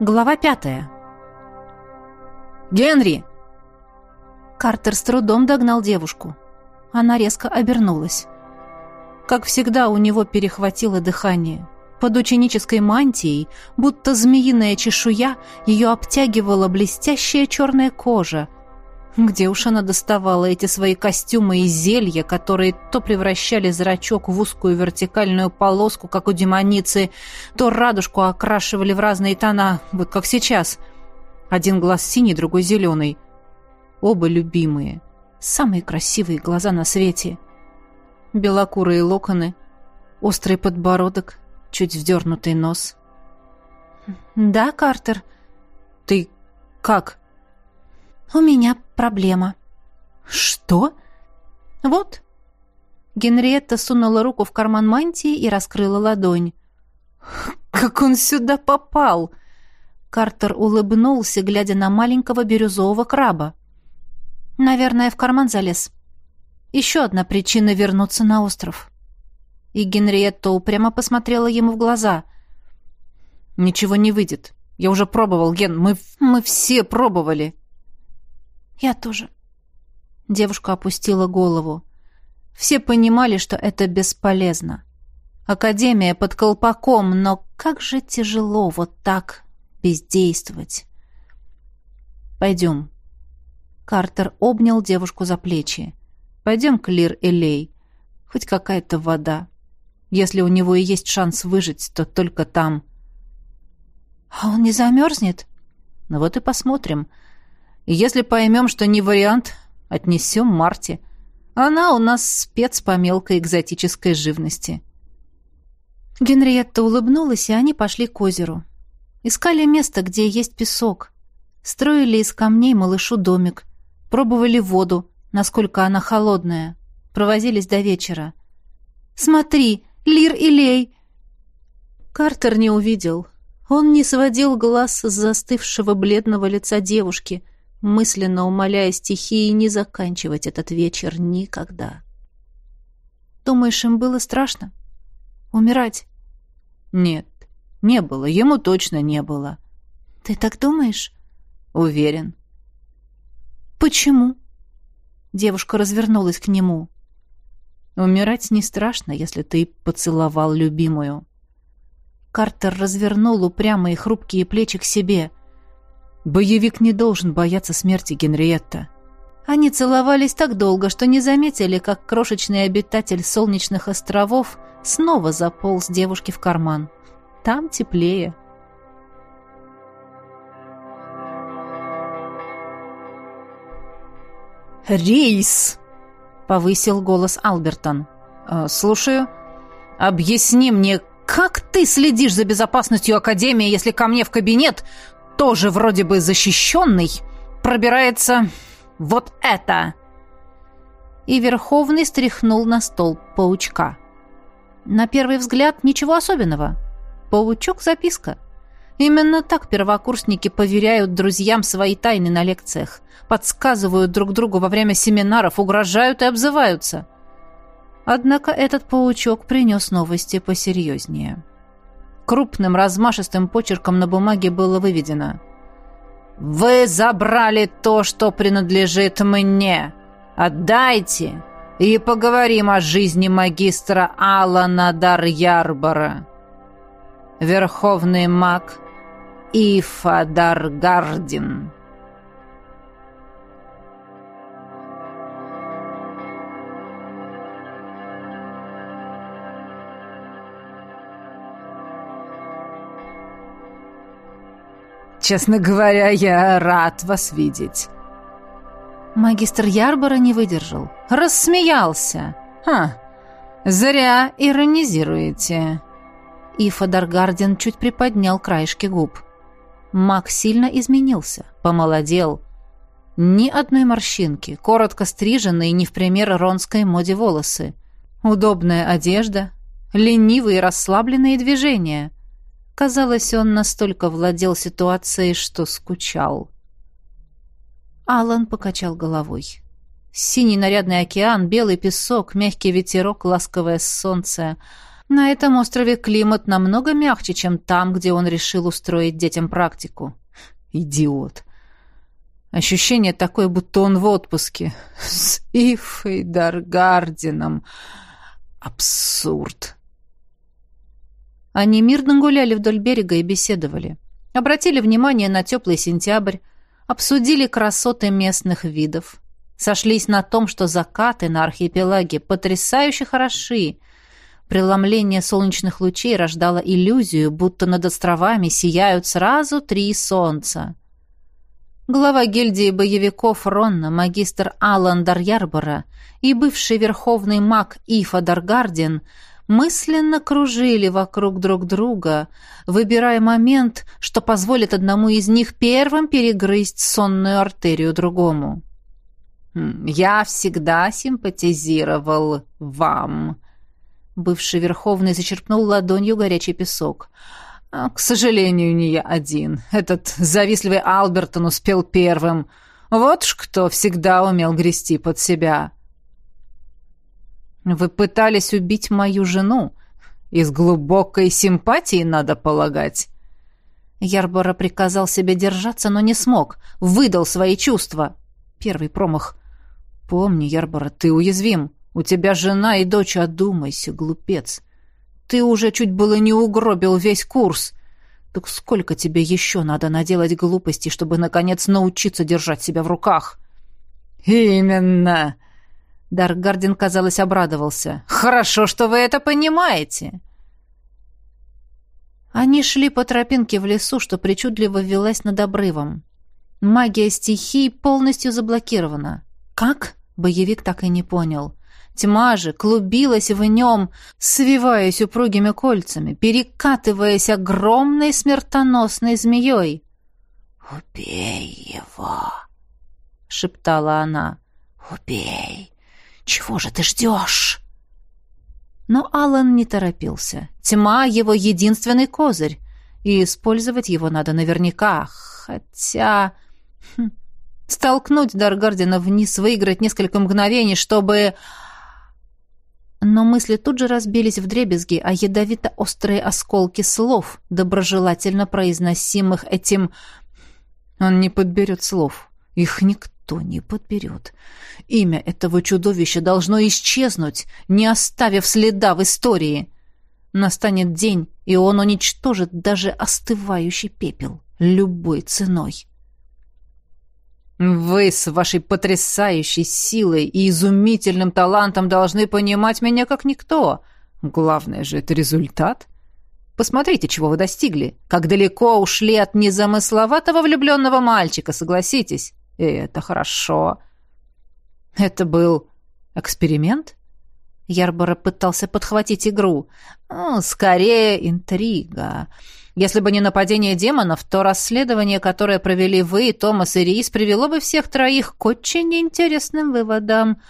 Глава пятая. «Генри!» Картер с трудом догнал девушку. Она резко обернулась. Как всегда, у него перехватило дыхание. Под ученической мантией, будто змеиная чешуя, ее обтягивала блестящая черная кожа. Где уж она доставала эти свои костюмы и зелья, которые то превращали зрачок в узкую вертикальную полоску, как у демоницы, то радужку окрашивали в разные тона, вот как сейчас. Один глаз синий, другой зеленый. Оба любимые. Самые красивые глаза на свете. Белокурые локоны, острый подбородок, чуть вздернутый нос. «Да, Картер?» «Ты как?» «У меня проблема». «Что?» «Вот». Генриетта сунула руку в карман мантии и раскрыла ладонь. «Как он сюда попал?» Картер улыбнулся, глядя на маленького бирюзового краба. «Наверное, в карман залез. Еще одна причина вернуться на остров». И Генриетта упрямо посмотрела ему в глаза. «Ничего не выйдет. Я уже пробовал, Ген. Мы, мы все пробовали». «Я тоже». Девушка опустила голову. Все понимали, что это бесполезно. Академия под колпаком, но как же тяжело вот так бездействовать. «Пойдем». Картер обнял девушку за плечи. «Пойдем к Лир-Элей. Хоть какая-то вода. Если у него и есть шанс выжить, то только там». «А он не замерзнет?» «Ну вот и посмотрим». Если поймем, что не вариант, отнесем Марте. Она у нас спец по мелкой экзотической живности. Генриетта улыбнулась, и они пошли к озеру. Искали место, где есть песок. Строили из камней малышу домик. Пробовали воду, насколько она холодная. Провозились до вечера. «Смотри, Лир и Лей!» Картер не увидел. Он не сводил глаз с застывшего бледного лица девушки — мысленно умоляя стихии не заканчивать этот вечер никогда. «Думаешь, им было страшно? Умирать?» «Нет, не было. Ему точно не было». «Ты так думаешь?» «Уверен». «Почему?» Девушка развернулась к нему. «Умирать не страшно, если ты поцеловал любимую». Картер развернул упрямые хрупкие плечи к себе – Боевик не должен бояться смерти Генриетта. Они целовались так долго, что не заметили, как крошечный обитатель солнечных островов снова заполз девушке в карман. Там теплее. «Рейс!» — повысил голос Албертон. «Э, «Слушаю. Объясни мне, как ты следишь за безопасностью Академии, если ко мне в кабинет тоже вроде бы защищенный, пробирается вот это!» И Верховный стряхнул на стол паучка. На первый взгляд ничего особенного. Паучок-записка. Именно так первокурсники поверяют друзьям свои тайны на лекциях, подсказывают друг другу во время семинаров, угрожают и обзываются. Однако этот паучок принес новости посерьезнее. Крупным размашистым почерком на бумаге было выведено. «Вы забрали то, что принадлежит мне. Отдайте, и поговорим о жизни магистра Алана Дарьярбора. Верховный маг Ифа Даргардин». Честно говоря, я рад вас видеть». Магистр Ярбора не выдержал. Рассмеялся. «Ха, зря иронизируете». И Фадаргарден чуть приподнял краешки губ. Маг сильно изменился, помолодел. Ни одной морщинки, коротко стриженные, не в пример ронской моде волосы. Удобная одежда, ленивые расслабленные движения. Казалось, он настолько владел ситуацией, что скучал. Алан покачал головой. Синий нарядный океан, белый песок, мягкий ветерок, ласковое солнце. На этом острове климат намного мягче, чем там, где он решил устроить детям практику. Идиот. Ощущение такое, будто он в отпуске. С Ифой Даргардином. Абсурд. Они мирно гуляли вдоль берега и беседовали. Обратили внимание на теплый сентябрь, обсудили красоты местных видов. Сошлись на том, что закаты на архипелаге потрясающе хороши. Преломление солнечных лучей рождало иллюзию, будто над островами сияют сразу три солнца. Глава гильдии боевиков Ронна, магистр Алан Дарьярбора и бывший верховный маг Ифа Даргардин – мысленно кружили вокруг друг друга, выбирая момент, что позволит одному из них первым перегрызть сонную артерию другому. «Хм, «Я всегда симпатизировал вам», — бывший Верховный зачерпнул ладонью горячий песок. «А, «К сожалению, не я один. Этот завистливый Албертон успел первым. Вот ж кто всегда умел грести под себя». Вы пытались убить мою жену. Из глубокой симпатии, надо полагать. Ярбора приказал себе держаться, но не смог. Выдал свои чувства. Первый промах. Помни, Ярбора, ты уязвим. У тебя жена и дочь, одумайся, глупец. Ты уже чуть было не угробил весь курс. Так сколько тебе еще надо наделать глупостей, чтобы, наконец, научиться держать себя в руках? «Именно!» Даргардин, казалось, обрадовался. «Хорошо, что вы это понимаете!» Они шли по тропинке в лесу, что причудливо велась над обрывом. Магия стихий полностью заблокирована. Как? Боевик так и не понял. Тьма же клубилась в нем, свиваясь упругими кольцами, перекатываясь огромной смертоносной змеей. «Убей его!» — шептала она. «Убей! Чего же ты ждешь?» Но Алан не торопился. Тьма — его единственный козырь, и использовать его надо наверняка. Хотя... Хм, столкнуть Даргардина вниз, выиграть несколько мгновений, чтобы... Но мысли тут же разбились в дребезги, а ядовито-острые осколки слов, доброжелательно произносимых этим... Он не подберет слов. Их никто никто не подберет. Имя этого чудовища должно исчезнуть, не оставив следа в истории. Настанет день, и он уничтожит даже остывающий пепел любой ценой. Вы с вашей потрясающей силой и изумительным талантом должны понимать меня как никто. Главное же это результат. Посмотрите, чего вы достигли. Как далеко ушли от незамысловатого влюбленного мальчика, согласитесь. И это хорошо. Это был эксперимент? Ярбора пытался подхватить игру. Ну, скорее, интрига. Если бы не нападение демонов, то расследование, которое провели вы, Томас и Рис, привело бы всех троих к очень интересным выводам.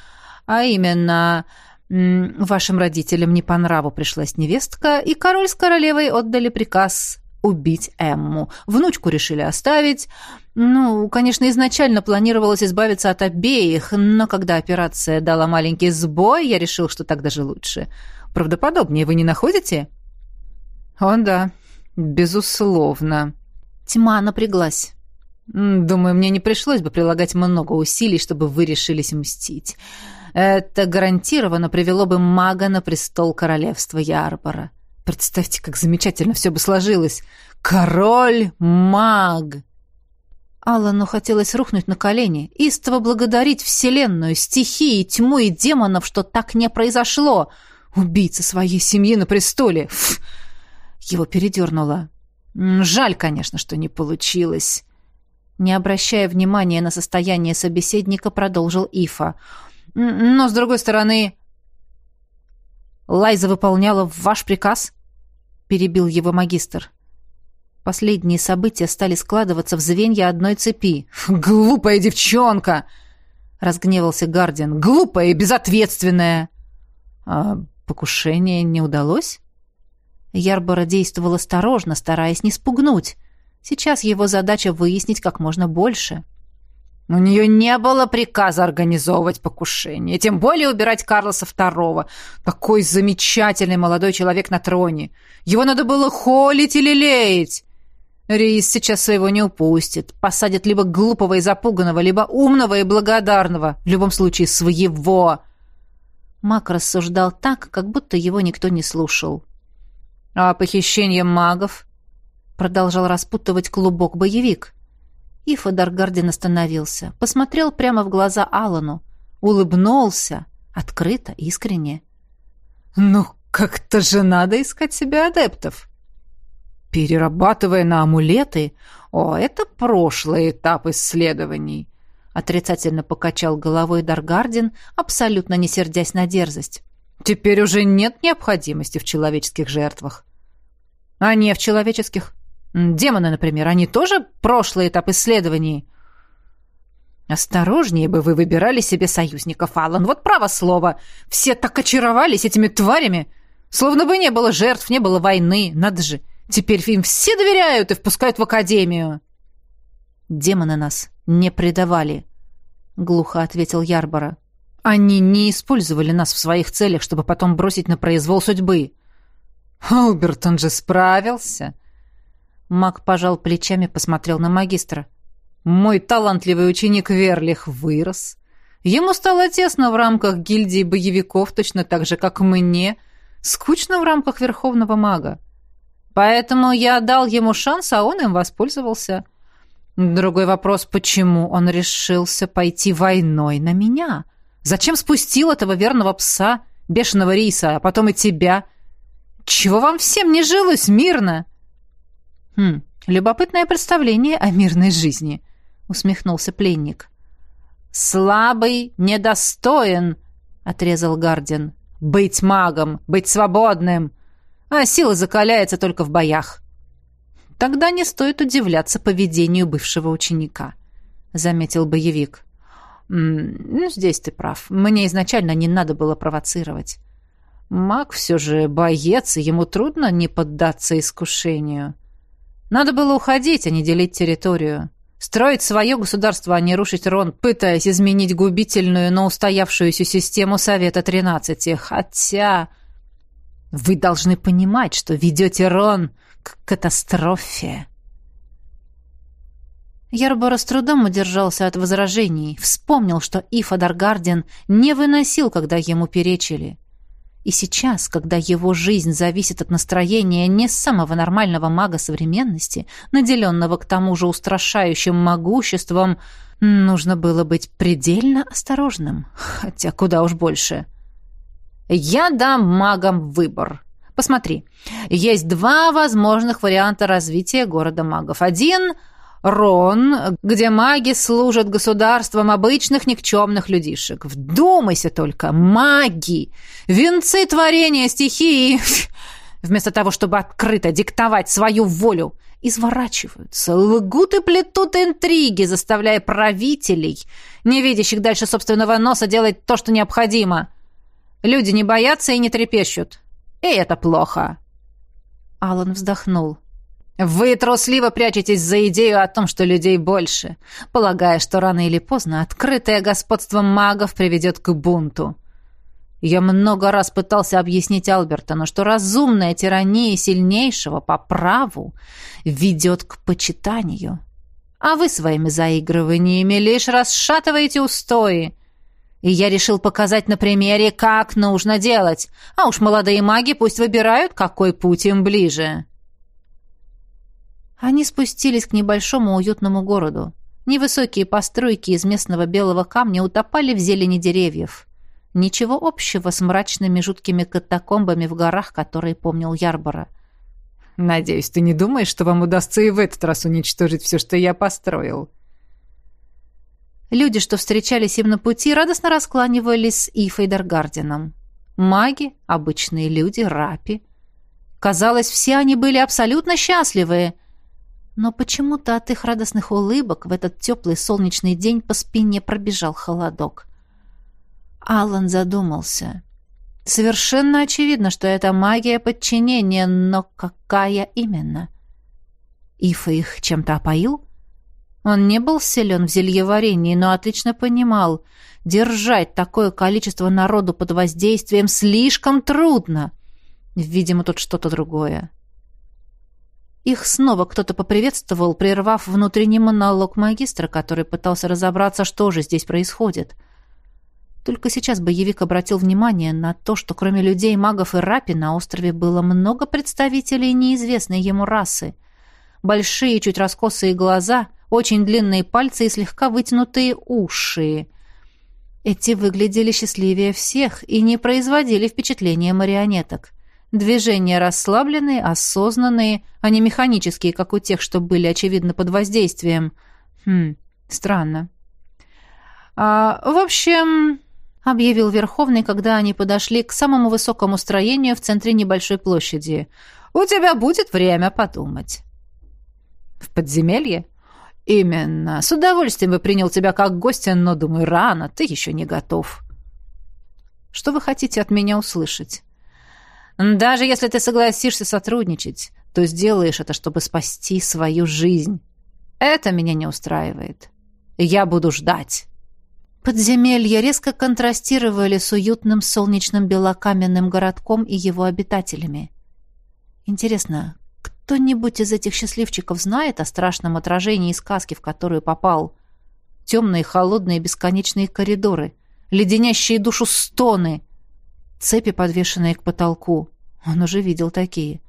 А именно, вашим родителям не по нраву пришлась невестка, и король с королевой отдали приказ убить Эмму. Внучку решили оставить. Ну, конечно, изначально планировалось избавиться от обеих, но когда операция дала маленький сбой, я решил, что так даже лучше. Правдоподобнее вы не находите? О, да, безусловно. Тьма напряглась. Думаю, мне не пришлось бы прилагать много усилий, чтобы вы решились мстить. Это гарантированно привело бы мага на престол королевства Ярбора. Представьте, как замечательно все бы сложилось. Король-маг! Аллану хотелось рухнуть на колени, истово благодарить Вселенную, стихии, тьму и демонов, что так не произошло. Убийца своей семьи на престоле. Фу! Его передернуло. Жаль, конечно, что не получилось. Не обращая внимания на состояние собеседника, продолжил Ифа. Но, с другой стороны, Лайза выполняла ваш приказ?» — перебил его магистр. Последние события стали складываться в звенья одной цепи. «Глупая девчонка!» — разгневался Гардиан. «Глупая и безответственная!» «А покушение не удалось?» Ярбора действовал осторожно, стараясь не спугнуть. Сейчас его задача выяснить как можно больше. У нее не было приказа организовывать покушение, тем более убирать Карлоса II. Такой замечательный молодой человек на троне. Его надо было холить или леять. Рейс сейчас своего не упустит. Посадит либо глупого и запуганного, либо умного и благодарного. В любом случае, своего. Мак рассуждал так, как будто его никто не слушал. «А похищение магов?» Продолжал распутывать клубок боевик. И Фодоргардин остановился, посмотрел прямо в глаза Алану, улыбнулся, открыто, искренне. «Ну, как-то же надо искать себе адептов!» «Перерабатывая на амулеты? О, это прошлый этап исследований!» Отрицательно покачал головой Даргардин, абсолютно не сердясь на дерзость. «Теперь уже нет необходимости в человеческих жертвах». «А не в человеческих?» Демоны, например, они тоже прошлый этап исследований. Осторожнее бы вы выбирали себе союзников, Аллан. Вот право слово. Все так очаровались этими тварями. Словно бы не было жертв, не было войны. Надо же. Теперь им все доверяют и впускают в академию. Демоны нас не предавали, глухо ответил Ярбора. Они не использовали нас в своих целях, чтобы потом бросить на произвол судьбы. Албертон же справился. Маг пожал плечами, посмотрел на магистра. «Мой талантливый ученик Верлих вырос. Ему стало тесно в рамках гильдии боевиков, точно так же, как мне. Скучно в рамках Верховного Мага. Поэтому я дал ему шанс, а он им воспользовался. Другой вопрос, почему он решился пойти войной на меня? Зачем спустил этого верного пса, бешеного риса, а потом и тебя? Чего вам всем не жилось мирно?» «Хм, любопытное представление о мирной жизни», — усмехнулся пленник. «Слабый недостоин», — отрезал Гардин. «Быть магом, быть свободным. А сила закаляется только в боях». «Тогда не стоит удивляться поведению бывшего ученика», — заметил боевик. «Ну, здесь ты прав. Мне изначально не надо было провоцировать. Маг все же боец, и ему трудно не поддаться искушению». Надо было уходить, а не делить территорию. Строить свое государство, а не рушить Рон, пытаясь изменить губительную, но устоявшуюся систему Совета Тринадцати. Хотя... Вы должны понимать, что ведете Рон к катастрофе. Ярбора с трудом удержался от возражений, вспомнил, что Ифа Даргарден не выносил, когда ему перечили. И сейчас, когда его жизнь зависит от настроения не самого нормального мага современности, наделенного к тому же устрашающим могуществом, нужно было быть предельно осторожным. Хотя куда уж больше. «Я дам магам выбор», Посмотри, есть два возможных варианта развития города магов. Один Рон, где маги служат государствам обычных никчемных людишек. Вдумайся только, маги! Венцы творения стихии! Вместо того, чтобы открыто диктовать свою волю, изворачиваются, лгут и плетут интриги, заставляя правителей, не видящих дальше собственного носа, делать то, что необходимо. Люди не боятся и не трепещут. И это плохо. Алан вздохнул. Вы трусливо прячетесь за идею о том, что людей больше, полагая, что рано или поздно открытое господство магов приведет к бунту. Я много раз пытался объяснить Альбертону, что разумная тирания сильнейшего по праву ведет к почитанию. А вы своими заигрываниями лишь расшатываете устои. И я решил показать на примере, как нужно делать. А уж молодые маги пусть выбирают, какой путь им ближе. Они спустились к небольшому уютному городу. Невысокие постройки из местного белого камня утопали в зелени деревьев. Ничего общего с мрачными жуткими катакомбами в горах, которые помнил Ярбора. «Надеюсь, ты не думаешь, что вам удастся и в этот раз уничтожить все, что я построил?» Люди, что встречались им на пути, радостно раскланивались с Ифой Даргардином. Маги, обычные люди, рапи. Казалось, все они были абсолютно счастливы — но почему-то от их радостных улыбок в этот теплый солнечный день по спине пробежал холодок. Алан задумался. Совершенно очевидно, что это магия подчинения, но какая именно? Ифа их чем-то опоил? Он не был силен в зельеварении, но отлично понимал, держать такое количество народу под воздействием слишком трудно. Видимо, тут что-то другое. Их снова кто-то поприветствовал, прервав внутренний монолог магистра, который пытался разобраться, что же здесь происходит. Только сейчас боевик обратил внимание на то, что кроме людей, магов и рапи на острове было много представителей неизвестной ему расы. Большие, чуть раскосые глаза, очень длинные пальцы и слегка вытянутые уши. Эти выглядели счастливее всех и не производили впечатления марионеток. Движения расслабленные, осознанные, а не механические, как у тех, что были, очевидно, под воздействием. Хм, странно. А, в общем, объявил Верховный, когда они подошли к самому высокому строению в центре небольшой площади. «У тебя будет время подумать». «В подземелье?» «Именно. С удовольствием бы принял тебя как гостя, но, думаю, рано, ты еще не готов». «Что вы хотите от меня услышать?» «Даже если ты согласишься сотрудничать, то сделаешь это, чтобы спасти свою жизнь. Это меня не устраивает. Я буду ждать». Подземелья резко контрастировали с уютным солнечным белокаменным городком и его обитателями. Интересно, кто-нибудь из этих счастливчиков знает о страшном отражении сказки, в которую попал? Темные, холодные, бесконечные коридоры, леденящие душу стоны, цепи, подвешенные к потолку. Он уже видел такие.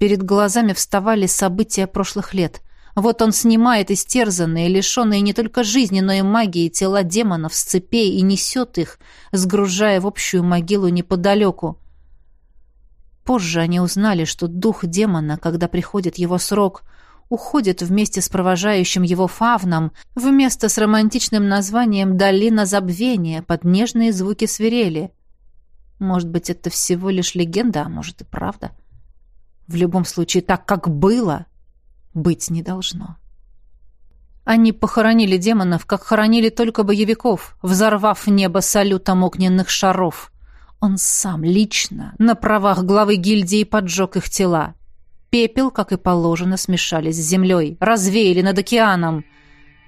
Перед глазами вставали события прошлых лет. Вот он снимает истерзанные, лишенные не только жизни, но и магии тела демонов с цепей и несет их, сгружая в общую могилу неподалеку. Позже они узнали, что дух демона, когда приходит его срок, уходит вместе с провожающим его фавном в место с романтичным названием «Долина забвения» под нежные звуки свирели. Может быть, это всего лишь легенда, а может и правда. В любом случае, так как было, быть не должно. Они похоронили демонов, как хоронили только боевиков, взорвав небо салютом огненных шаров — он сам лично на правах главы гильдии поджег их тела. Пепел, как и положено, смешались с землей, развеяли над океаном.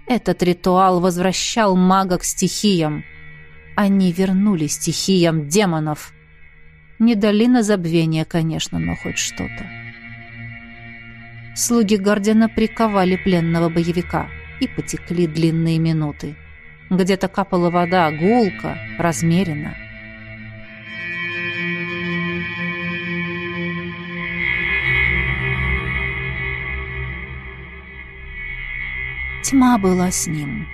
Этот ритуал возвращал мага к стихиям. Они вернули стихиям демонов. Не долина забвения, конечно, но хоть что-то. Слуги Гардина приковали пленного боевика, и потекли длинные минуты. Где-то капала вода, гулко, размеренно. Тьма была с ним.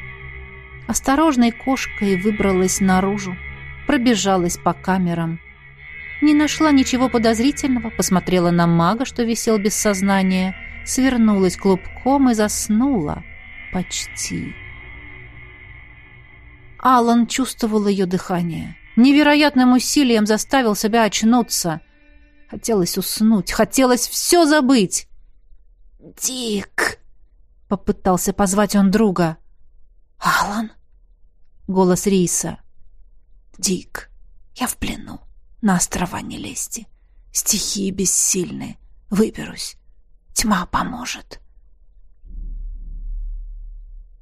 Осторожной кошкой выбралась наружу, пробежалась по камерам. Не нашла ничего подозрительного, посмотрела на мага, что висел без сознания, свернулась клубком и заснула. Почти. Алан чувствовал ее дыхание. Невероятным усилием заставил себя очнуться. Хотелось уснуть, хотелось все забыть. «Дик!» Попытался позвать он друга. «Алан?» Голос Риса. «Дик, я в плену. На острова не лезьте. Стихии бессильны. Выберусь. Тьма поможет».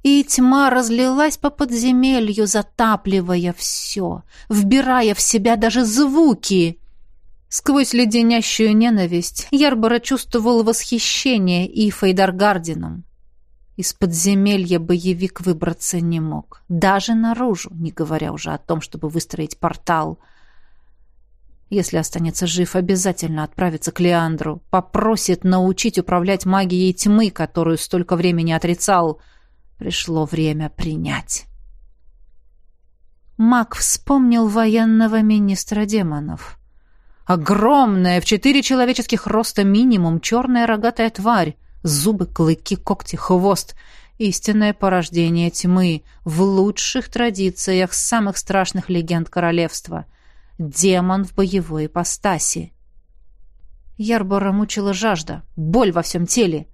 И тьма разлилась по подземелью, затапливая все, вбирая в себя даже звуки. Сквозь леденящую ненависть Ярбора чувствовал восхищение Ифой Даргардином. Из подземелья боевик выбраться не мог. Даже наружу, не говоря уже о том, чтобы выстроить портал. Если останется жив, обязательно отправится к Леандру. Попросит научить управлять магией тьмы, которую столько времени отрицал. Пришло время принять. Маг вспомнил военного министра демонов. Огромная, в четыре человеческих роста минимум, черная рогатая тварь Зубы, клыки, когти, хвост. Истинное порождение тьмы в лучших традициях самых страшных легенд королевства. Демон в боевой ипостаси. Ярбора мучила жажда, боль во всем теле.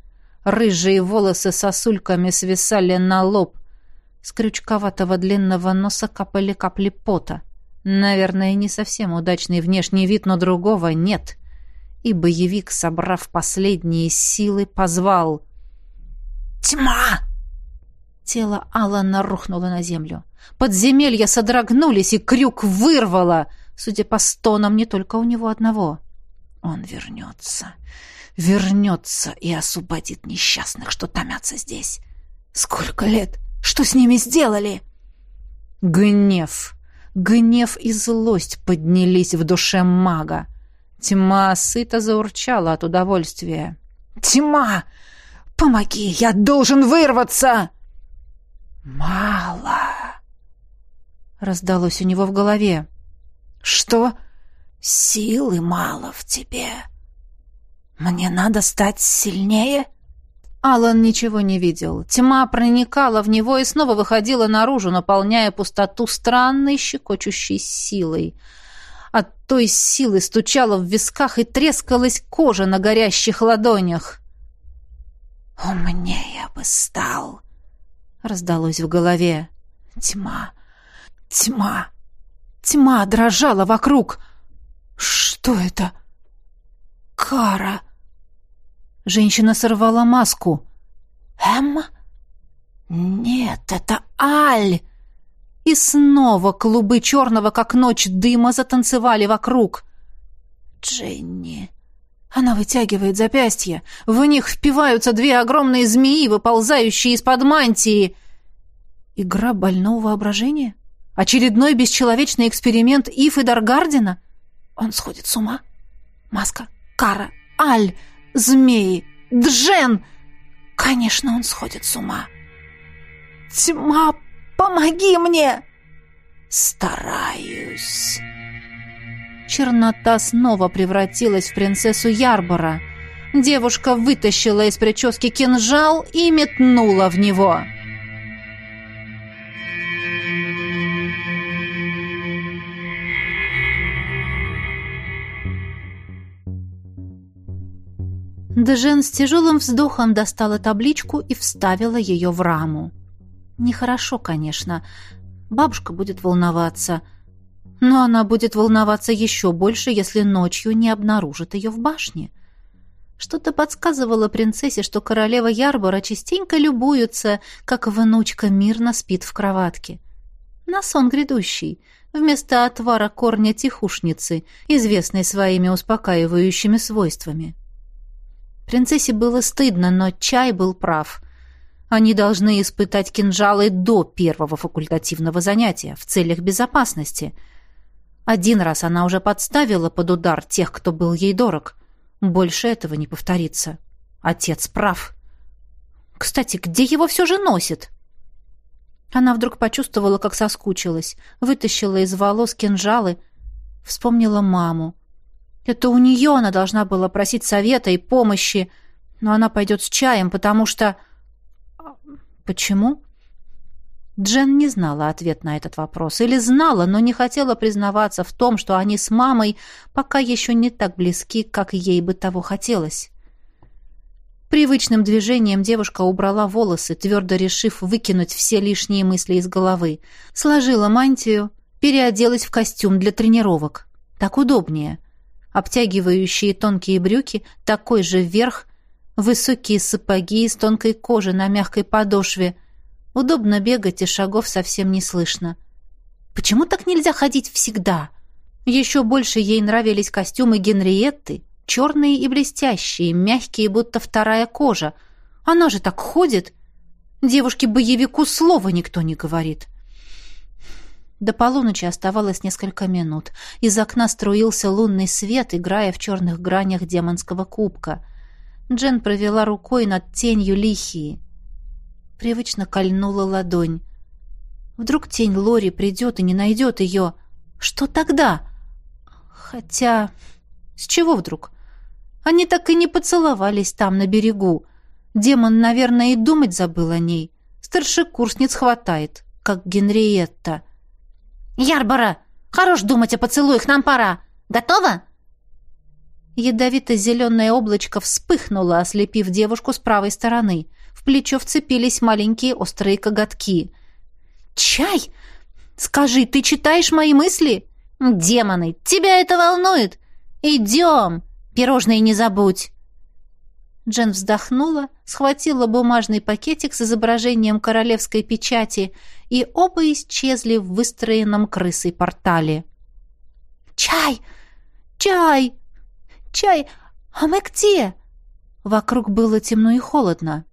Рыжие волосы сосульками свисали на лоб. С крючковатого длинного носа капали капли пота. Наверное, не совсем удачный внешний вид, но другого нет и боевик, собрав последние силы, позвал «Тьма!» Тело Алана рухнуло на землю. Подземелья содрогнулись, и крюк вырвало, судя по стонам, не только у него одного. Он вернется, вернется и освободит несчастных, что томятся здесь. Сколько лет? Что с ними сделали? Гнев, гнев и злость поднялись в душе мага. Тьма сыто заурчала от удовольствия. «Тьма! Помоги! Я должен вырваться!» «Мало!» — раздалось у него в голове. «Что? Силы мало в тебе. Мне надо стать сильнее?» Алан ничего не видел. Тьма проникала в него и снова выходила наружу, наполняя пустоту странной щекочущей силой. От той силы стучала в висках и трескалась кожа на горящих ладонях. «Умнее бы стал!» — раздалось в голове. «Тьма! Тьма! Тьма дрожала вокруг! Что это? Кара!» Женщина сорвала маску. «Эм? Нет, это Аль!» И снова клубы черного, как ночь, дыма затанцевали вокруг. «Дженни!» Она вытягивает запястья. В них впиваются две огромные змеи, выползающие из-под мантии. Игра больного воображения? Очередной бесчеловечный эксперимент Иф и Даргардина? Он сходит с ума? Маска, Кара, Аль, змеи, Джен! Конечно, он сходит с ума. Тьма, помоги мне! Стараюсь. Чернота снова превратилась в принцессу Ярбора. Девушка вытащила из прически кинжал и метнула в него. Дежен с тяжелым вздохом достала табличку и вставила ее в раму. Нехорошо, конечно. Бабушка будет волноваться — но она будет волноваться еще больше, если ночью не обнаружит ее в башне. Что-то подсказывало принцессе, что королева Ярбора частенько любуется, как внучка мирно спит в кроватке. На сон грядущий, вместо отвара корня тихушницы, известной своими успокаивающими свойствами. Принцессе было стыдно, но чай был прав. Они должны испытать кинжалы до первого факультативного занятия в целях безопасности — один раз она уже подставила под удар тех, кто был ей дорог. Больше этого не повторится. Отец прав. Кстати, где его все же носит? Она вдруг почувствовала, как соскучилась, вытащила из волос кинжалы, вспомнила маму. Это у нее она должна была просить совета и помощи, но она пойдет с чаем, потому что... Почему? Джен не знала ответ на этот вопрос. Или знала, но не хотела признаваться в том, что они с мамой пока еще не так близки, как ей бы того хотелось. Привычным движением девушка убрала волосы, твердо решив выкинуть все лишние мысли из головы. Сложила мантию, переоделась в костюм для тренировок. Так удобнее. Обтягивающие тонкие брюки, такой же верх, высокие сапоги из тонкой кожи на мягкой подошве — Удобно бегать, и шагов совсем не слышно. Почему так нельзя ходить всегда? Еще больше ей нравились костюмы Генриетты, черные и блестящие, мягкие, будто вторая кожа. Она же так ходит. Девушке-боевику слова никто не говорит. До полуночи оставалось несколько минут. Из окна струился лунный свет, играя в черных гранях демонского кубка. Джен провела рукой над тенью лихии. Привычно кольнула ладонь. Вдруг тень Лори придет и не найдет ее. Что тогда? Хотя... С чего вдруг? Они так и не поцеловались там, на берегу. Демон, наверное, и думать забыл о ней. Старшекурсниц хватает, как Генриетта. «Ярбора! Хорош думать о поцелуях, нам пора! Готова?» Ядовито-зеленое облачко вспыхнуло, ослепив девушку с правой стороны. В плечо вцепились маленькие острые коготки. «Чай? Скажи, ты читаешь мои мысли?» «Демоны, тебя это волнует? Идем! Пирожные не забудь!» Джен вздохнула, схватила бумажный пакетик с изображением королевской печати, и оба исчезли в выстроенном крысой портале. «Чай! Чай! Чай! А мы где?» Вокруг было темно и холодно.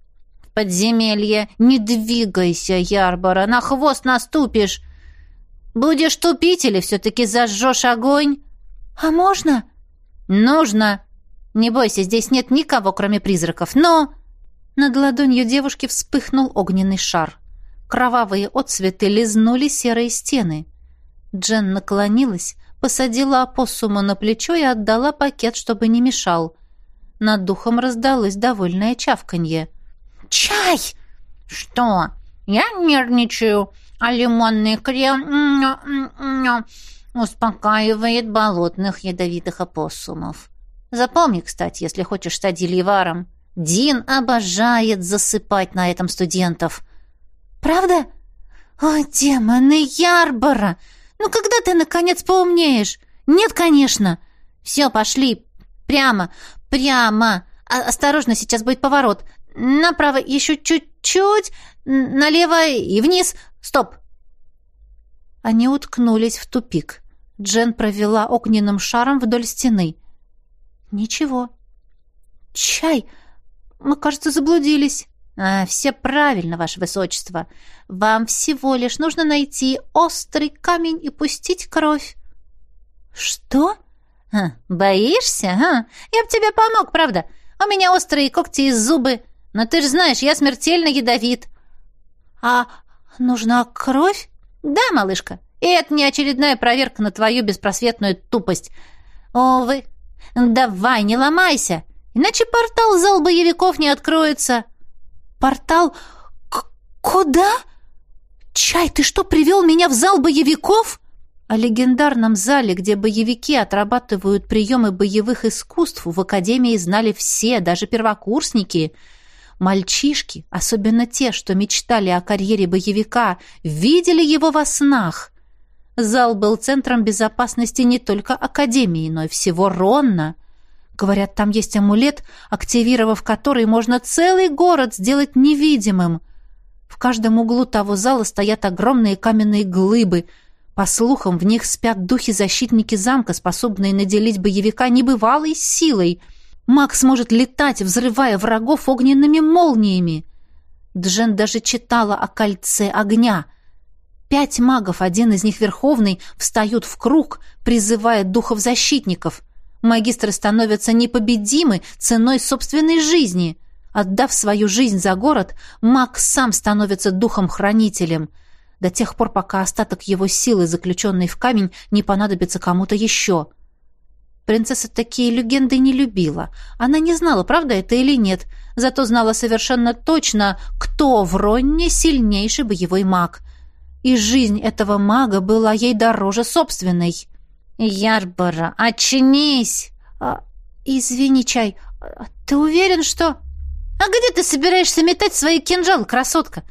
«В подземелье! Не двигайся, Ярбора! На хвост наступишь! Будешь тупить или все-таки зажжешь огонь?» «А можно?» «Нужно!» Не бойся, здесь нет никого, кроме призраков, но...» Над ладонью девушки вспыхнул огненный шар. Кровавые отцветы лизнули серые стены. Джен наклонилась, посадила опоссума на плечо и отдала пакет, чтобы не мешал. Над духом раздалось довольное чавканье. «Чай!» «Что? Я нервничаю, а лимонный крем успокаивает болотных ядовитых опоссумов». Запомни, кстати, если хочешь стать дельеваром. Дин обожает засыпать на этом студентов. Правда? О, демоны Ярбора! Ну когда ты, наконец, поумнеешь? Нет, конечно. Все, пошли. Прямо, прямо. А, осторожно, сейчас будет поворот. Направо еще чуть-чуть, налево и вниз. Стоп. Они уткнулись в тупик. Джен провела огненным шаром вдоль стены. «Ничего». «Чай! Мы, кажется, заблудились». А, «Все правильно, Ваше Высочество. Вам всего лишь нужно найти острый камень и пустить кровь». «Что?» а, «Боишься? А? Я бы тебе помог, правда. У меня острые когти и зубы. Но ты же знаешь, я смертельно ядовит». «А нужна кровь?» «Да, малышка. И это не очередная проверка на твою беспросветную тупость. Увы, «Давай, не ломайся, иначе портал зал боевиков не откроется». «Портал? К куда? Чай, ты что, привел меня в зал боевиков?» О легендарном зале, где боевики отрабатывают приемы боевых искусств, в Академии знали все, даже первокурсники. Мальчишки, особенно те, что мечтали о карьере боевика, видели его во снах. Зал был центром безопасности не только Академии, но и всего Ронна. Говорят, там есть амулет, активировав который можно целый город сделать невидимым. В каждом углу того зала стоят огромные каменные глыбы. По слухам, в них спят духи-защитники замка, способные наделить боевика небывалой силой. Маг сможет летать, взрывая врагов огненными молниями. Джен даже читала о кольце огня — Пять магов, один из них верховный, встают в круг, призывая духов-защитников. Магистры становятся непобедимы ценой собственной жизни. Отдав свою жизнь за город, маг сам становится духом-хранителем. До тех пор, пока остаток его силы, заключенный в камень, не понадобится кому-то еще. Принцесса такие легенды не любила. Она не знала, правда это или нет, зато знала совершенно точно, кто в Ронне сильнейший боевой маг — и жизнь этого мага была ей дороже собственной. «Ярбора, очнись!» а, «Извини, Чай, а ты уверен, что...» «А где ты собираешься метать свои кинжалы, красотка?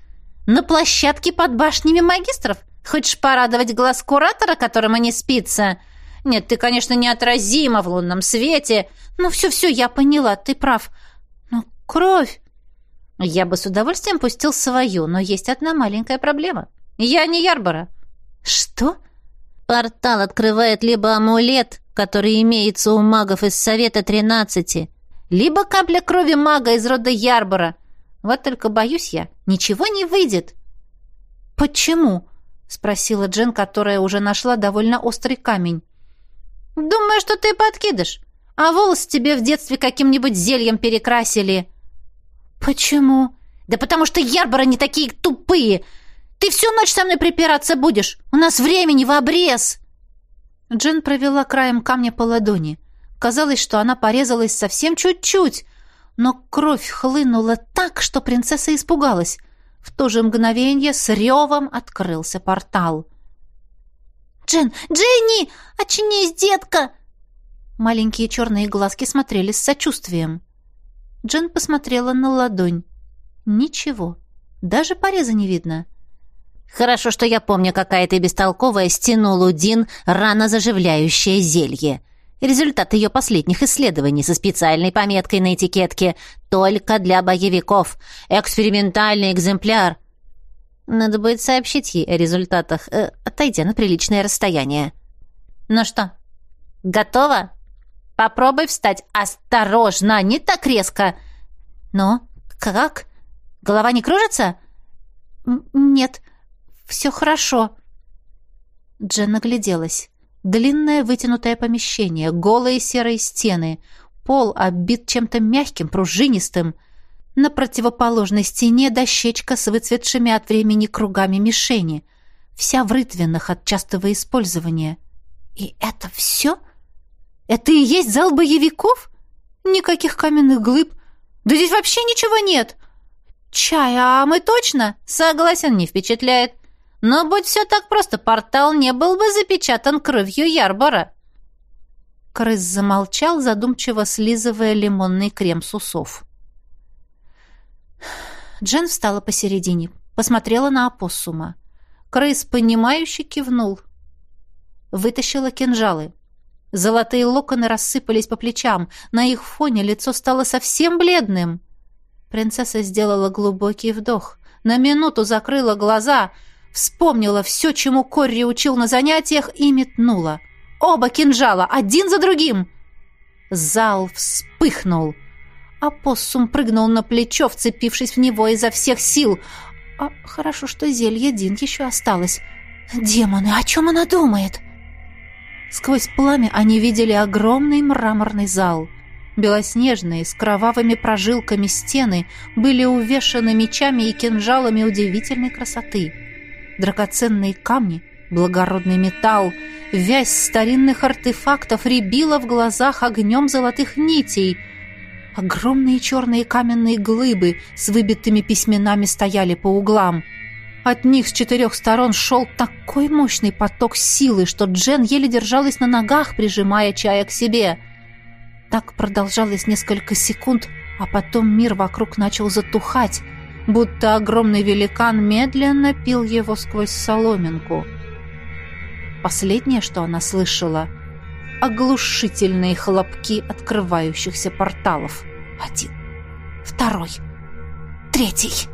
На площадке под башнями магистров? Хочешь порадовать глаз куратора, которому не спится?» «Нет, ты, конечно, неотразима в лунном свете. Ну, все-все, я поняла, ты прав. Но кровь...» «Я бы с удовольствием пустил свою, но есть одна маленькая проблема. Я не Ярбора. Что? Портал открывает либо амулет, который имеется у магов из Совета Тринадцати, либо капля крови мага из рода Ярбора. Вот только боюсь я, ничего не выйдет. Почему? спросила Джен, которая уже нашла довольно острый камень. Думаю, что ты подкидыш. А волосы тебе в детстве каким-нибудь зельем перекрасили. Почему? Да потому что Ярбора не такие тупые. Ты всю ночь со мной припираться будешь? У нас времени в обрез!» Джен провела краем камня по ладони. Казалось, что она порезалась совсем чуть-чуть, но кровь хлынула так, что принцесса испугалась. В то же мгновение с ревом открылся портал. «Джен! Дженни! Очнись, детка!» Маленькие черные глазки смотрели с сочувствием. Джен посмотрела на ладонь. Ничего. Даже пореза не видно. Хорошо, что я помню, какая ты бестолковая стянула Дин рано заживляющее зелье. Результат ее последних исследований со специальной пометкой на этикетке «Только для боевиков. Экспериментальный экземпляр». Надо будет сообщить ей о результатах, э, отойдя на приличное расстояние. «Ну что, готова? Попробуй встать. Осторожно, не так резко!» «Ну, как? Голова не кружится?» «Нет, все хорошо». Джен нагляделась. Длинное вытянутое помещение, голые серые стены, пол оббит чем-то мягким, пружинистым. На противоположной стене дощечка с выцветшими от времени кругами мишени, вся в рытвинах от частого использования. И это все? Это и есть зал боевиков? Никаких каменных глыб. Да здесь вообще ничего нет. Чай, а мы точно? Согласен, не впечатляет. Но будь все так просто, портал не был бы запечатан кровью Ярбора. Крыс замолчал, задумчиво слизывая лимонный крем с усов. Джен встала посередине, посмотрела на опоссума. Крыс, понимающе кивнул. Вытащила кинжалы. Золотые локоны рассыпались по плечам. На их фоне лицо стало совсем бледным. Принцесса сделала глубокий вдох. На минуту закрыла глаза — Вспомнила все, чему Корри учил на занятиях, и метнула. Оба кинжала, один за другим. Зал вспыхнул. Апоссум прыгнул на плечо, вцепившись в него изо всех сил. А хорошо, что зелье Дин еще осталось. Демоны, о чем она думает? Сквозь пламя они видели огромный мраморный зал. Белоснежные, с кровавыми прожилками стены были увешаны мечами и кинжалами удивительной красоты драгоценные камни, благородный металл, вязь старинных артефактов рябила в глазах огнем золотых нитей. Огромные черные каменные глыбы с выбитыми письменами стояли по углам. От них с четырех сторон шел такой мощный поток силы, что Джен еле держалась на ногах, прижимая чая к себе. Так продолжалось несколько секунд, а потом мир вокруг начал затухать, будто огромный великан медленно пил его сквозь соломинку. Последнее, что она слышала — оглушительные хлопки открывающихся порталов. Один, второй, третий...